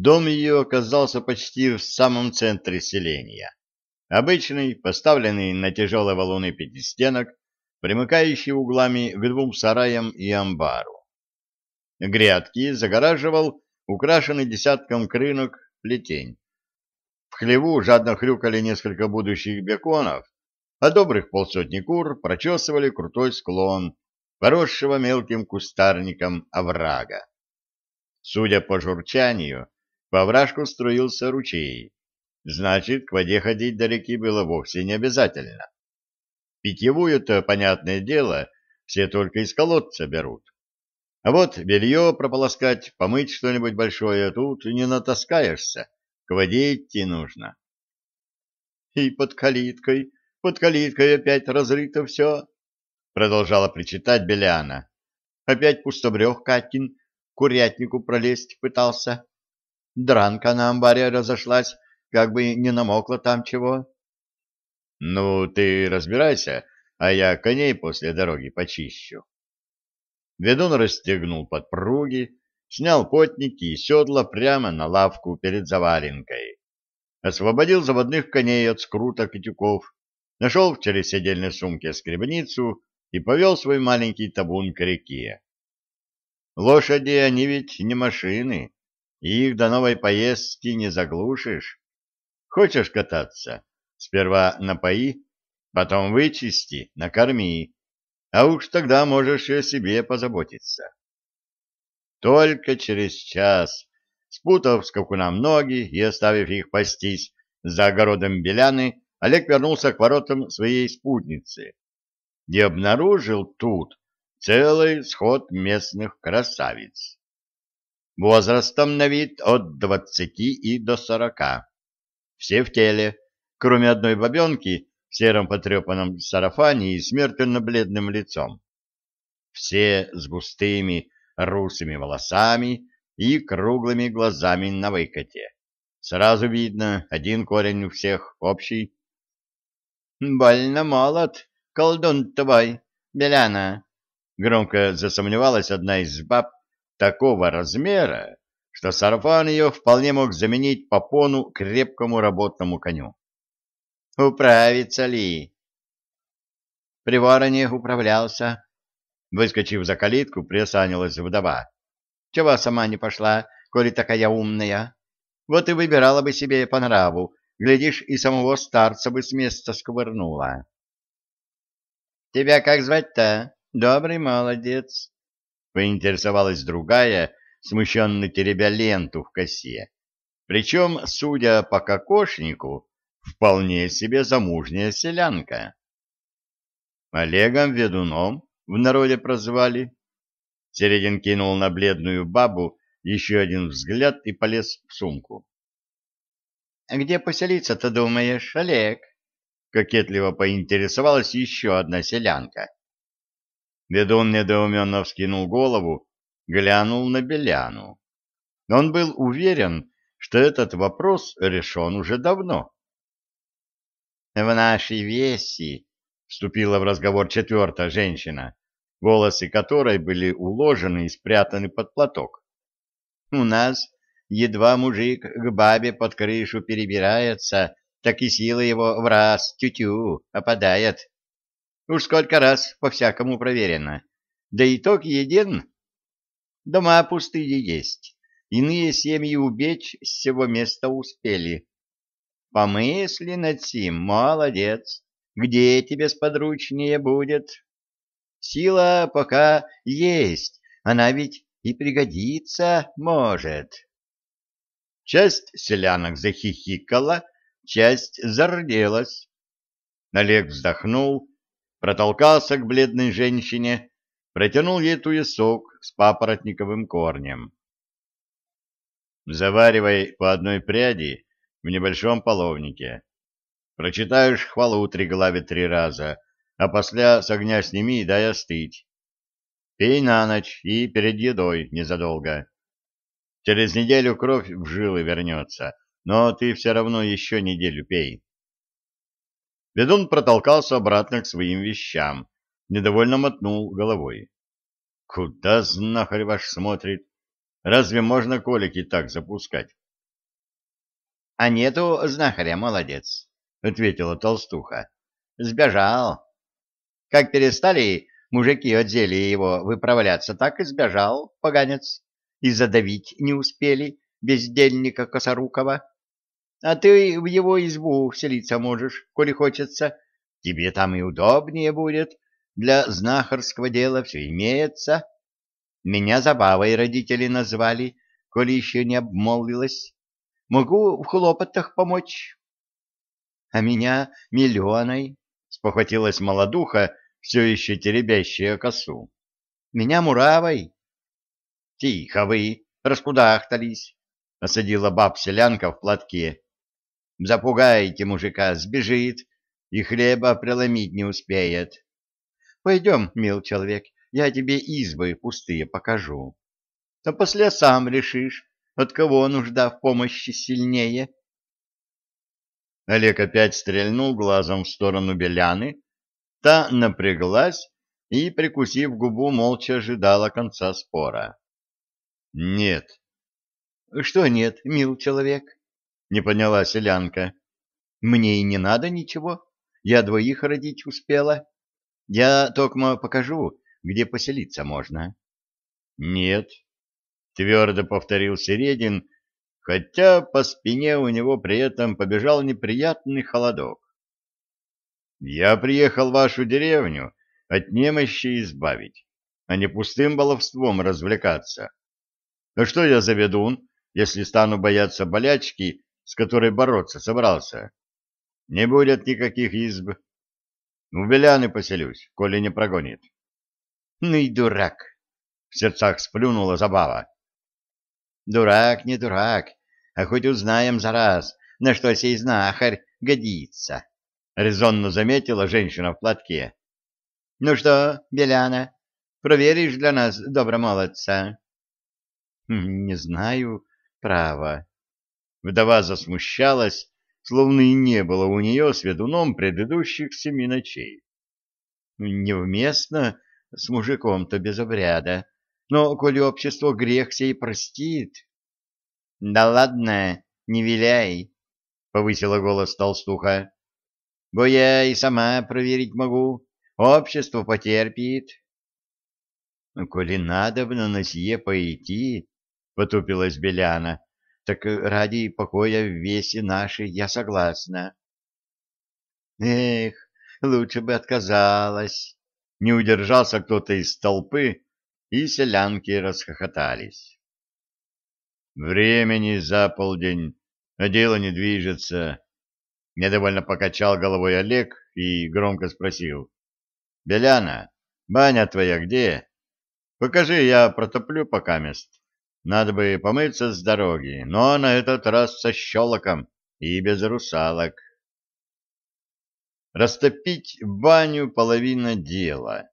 Дом ее оказался почти в самом центре селения. Обычный, поставленный на тяжелые валуны пятистенок, примыкающий углами к двум сараям и амбару. Грядки загораживал украшенный десятком крынок плетень. В хлеву жадно хрюкали несколько будущих беконов, а добрых полсотни кур прочесывали крутой склон, поросшего мелким кустарником оврага. Судя по журчанию, по овражку струился ручей. Значит, к воде ходить до реки было вовсе не обязательно. Питьевую-то, понятное дело, все только из колодца берут. А вот белье прополоскать, помыть что-нибудь большое тут не натаскаешься, к воде идти нужно. И под калиткой, под калиткой опять разрыто все, продолжала причитать Беляна. Опять пустобрех Катин курятнику пролезть пытался. Дранка на амбаре разошлась, как бы не намокло там чего. — Ну, ты разбирайся, а я коней после дороги почищу. Ведун расстегнул подпруги, снял потники и седла прямо на лавку перед заваленкой. Освободил заводных коней от скруток и тюков, нашел в через сумке скребницу и повел свой маленький табун к реке. Лошади, они ведь не машины, их до новой поездки не заглушишь. Хочешь кататься? Сперва напои, потом вычисти, накорми, а уж тогда можешь и о себе позаботиться. Только через час, спутав скакунам ноги и оставив их пастись за огородом Беляны, Олег вернулся к воротам своей спутницы и обнаружил тут целый сход местных красавиц. Возрастом на вид от двадцати и до сорока. Все в теле, кроме одной бабенки в сером потрепанном сарафане и смертельно бледным лицом. Все с густыми русыми волосами и круглыми глазами на выкате. Сразу видно, один корень у всех общий. — Больно молод, колдун твой, Беляна, — громко засомневалась одна из баб такого размера, что сарафан ее вполне мог заменить попону крепкому работному коню. Управится ли? При вороне управлялся. Выскочив за калитку, приосанилась вдова. Чего сама не пошла, коли такая умная? Вот и выбирала бы себе по нраву, глядишь, и самого старца бы с места сковырнула. — Тебя как звать-то? Добрый молодец, — поинтересовалась другая, смущенно теребя ленту в косе. Причем, судя по кокошнику, вполне себе замужняя селянка. Олегом Ведуном в народе прозвали. Середин кинул на бледную бабу еще один взгляд и полез в сумку. — Где поселиться-то, думаешь, Олег? — кокетливо поинтересовалась еще одна селянка. Ведун недоуменно вскинул голову, глянул на Беляну. Он был уверен, что этот вопрос решен уже давно. В нашей веси вступила в разговор четвертая женщина, волосы которой были уложены и спрятаны под платок. У нас едва мужик к бабе под крышу перебирается, так и сила его в раз тю-тю опадает. Уж сколько раз по-всякому проверено. Да итог един. Дома пустые есть. Иные семьи убечь с всего места успели. Помысли над сим, молодец. Где тебе сподручнее будет? Сила пока есть, она ведь и пригодится может. Часть селянок захихикала, часть зарделась. Олег вздохнул, протолкался к бледной женщине, протянул ей туесок с папоротниковым корнем. Заваривай по одной пряди в небольшом половнике. Прочитаешь хвалу три главе три раза, а после с огня сними и дай остыть. Пей на ночь и перед едой незадолго. Через неделю кровь в жилы вернется, но ты все равно еще неделю пей. Ведун протолкался обратно к своим вещам, недовольно мотнул головой. Куда знахарь ваш смотрит? Разве можно колики так запускать? — А нету знахаря, молодец, — ответила толстуха. — Сбежал. Как перестали мужики от его выправляться, так и сбежал, поганец. И задавить не успели бездельника Косорукова. А ты в его избу вселиться можешь, коли хочется. Тебе там и удобнее будет. Для знахарского дела все имеется. Меня забавой родители назвали, коли еще не обмолвилась. Могу в хлопотах помочь. — А меня миллионой, — спохватилась молодуха, все еще теребящая косу. — Меня муравой. — Тихо вы, раскудахтались, — осадила баб-селянка в платке. — Запугайте мужика, сбежит, и хлеба преломить не успеет. Пойдем, мил человек, я тебе избы пустые покажу. А после сам решишь, от кого нужда в помощи сильнее? Олег опять стрельнул глазом в сторону Беляны. Та напряглась и, прикусив губу, молча ожидала конца спора. — Нет. — Что нет, мил человек? — не поняла селянка. — Мне и не надо ничего. Я двоих родить успела. Я только покажу, где поселиться можно. — Нет, твердо повторил Середин, хотя по спине у него при этом побежал неприятный холодок. Я приехал в вашу деревню от немощи избавить, а не пустым баловством развлекаться. А что я за ведун, если стану бояться болячки, с которой бороться собрался? Не будет никаких изб. В Беляны поселюсь, коли не прогонит. Ну и дурак! В сердцах сплюнула забава. Дурак, не дурак, а хоть узнаем за раз, на что сей знахарь годится, — резонно заметила женщина в платке. — Ну что, Беляна, проверишь для нас добромолодца? — Не знаю, право. Вдова засмущалась, словно и не было у нее с ведуном предыдущих семи ночей. — Невместно с мужиком-то без обряда. Но, коли общество грех сей простит... — Да ладно, не виляй, — повысила голос толстуха. — Бо я и сама проверить могу. Общество потерпит. — Коли надобно на сие пойти, — потупилась Беляна, — так ради покоя в весе нашей я согласна. — Эх, лучше бы отказалась. Не удержался кто-то из толпы, и селянки расхохотались. Времени за полдень, а дело не движется. Недовольно покачал головой Олег и громко спросил. — Беляна, баня твоя где? Покажи, я протоплю пока мест. Надо бы помыться с дороги, но на этот раз со щелоком и без русалок. Растопить баню — половина дела.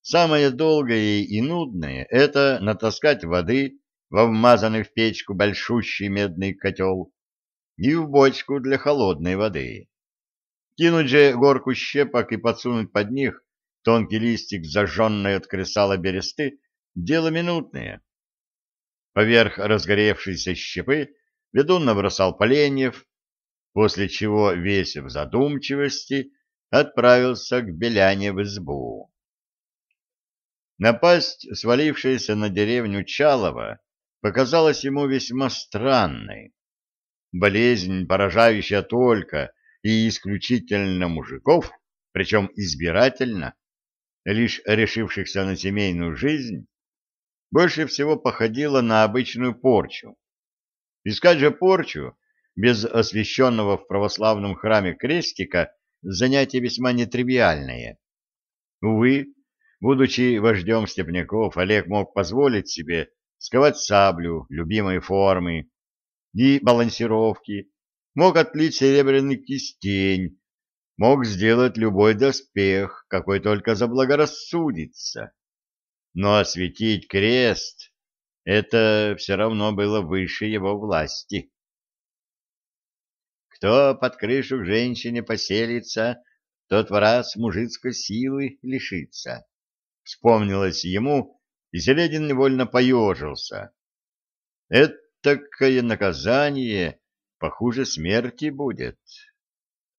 Самое долгое и нудное — это натаскать воды во вмазанный в печку большущий медный котел и в бочку для холодной воды. Кинуть же горку щепок и подсунуть под них тонкий листик зажженной от кресала бересты — дело минутное. Поверх разгоревшейся щепы ведун набросал поленьев, после чего, весь в задумчивости, отправился к Беляне в избу. Напасть, свалившаяся на деревню Чалова, показалась ему весьма странной. Болезнь, поражающая только и исключительно мужиков, причем избирательно, лишь решившихся на семейную жизнь, больше всего походила на обычную порчу. Искать же порчу без освященного в православном храме крестика занятие весьма нетривиальное. Увы, Будучи вождем степняков, Олег мог позволить себе сковать саблю любимой формы и балансировки, мог отлить серебряный кистень, мог сделать любой доспех, какой только заблагорассудится. Но осветить крест — это все равно было выше его власти. Кто под крышу к женщине поселится, тот в раз мужицкой силы лишится вспомнилось ему, и Селедин невольно поежился. Этакое наказание похуже смерти будет.